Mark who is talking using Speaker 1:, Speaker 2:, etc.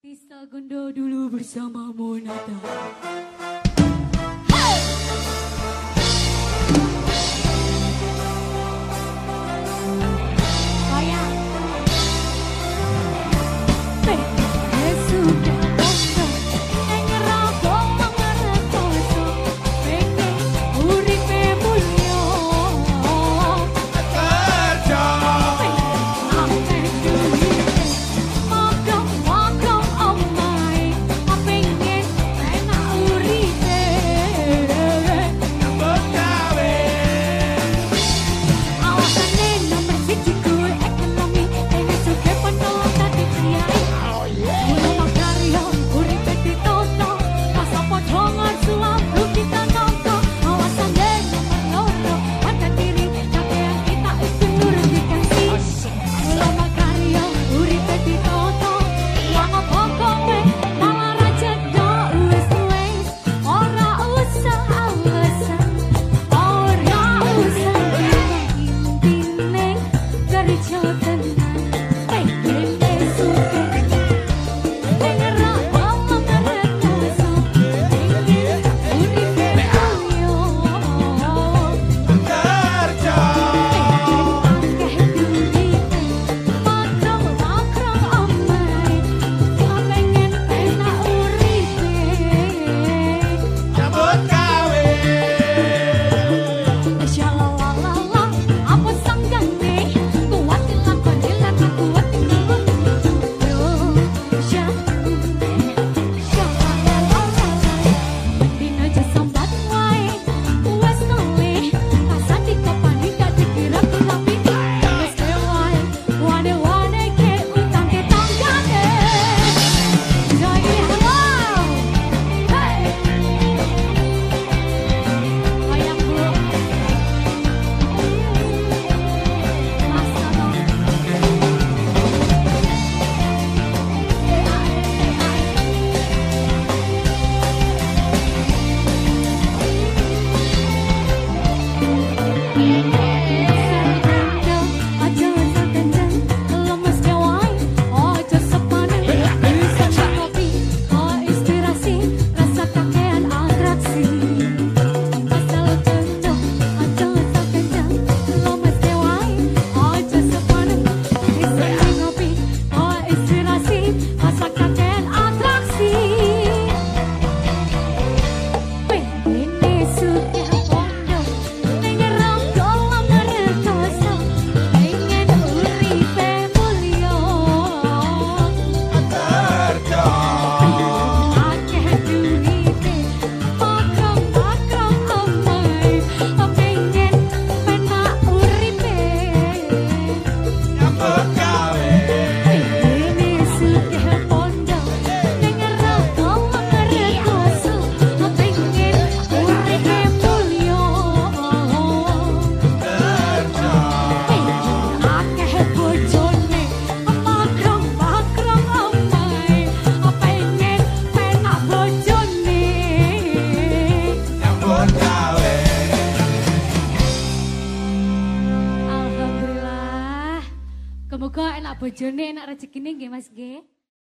Speaker 1: Tista Gondo dulu bersama Monata. छोटा enak bojone, enak rezekine nggih Mas nggih.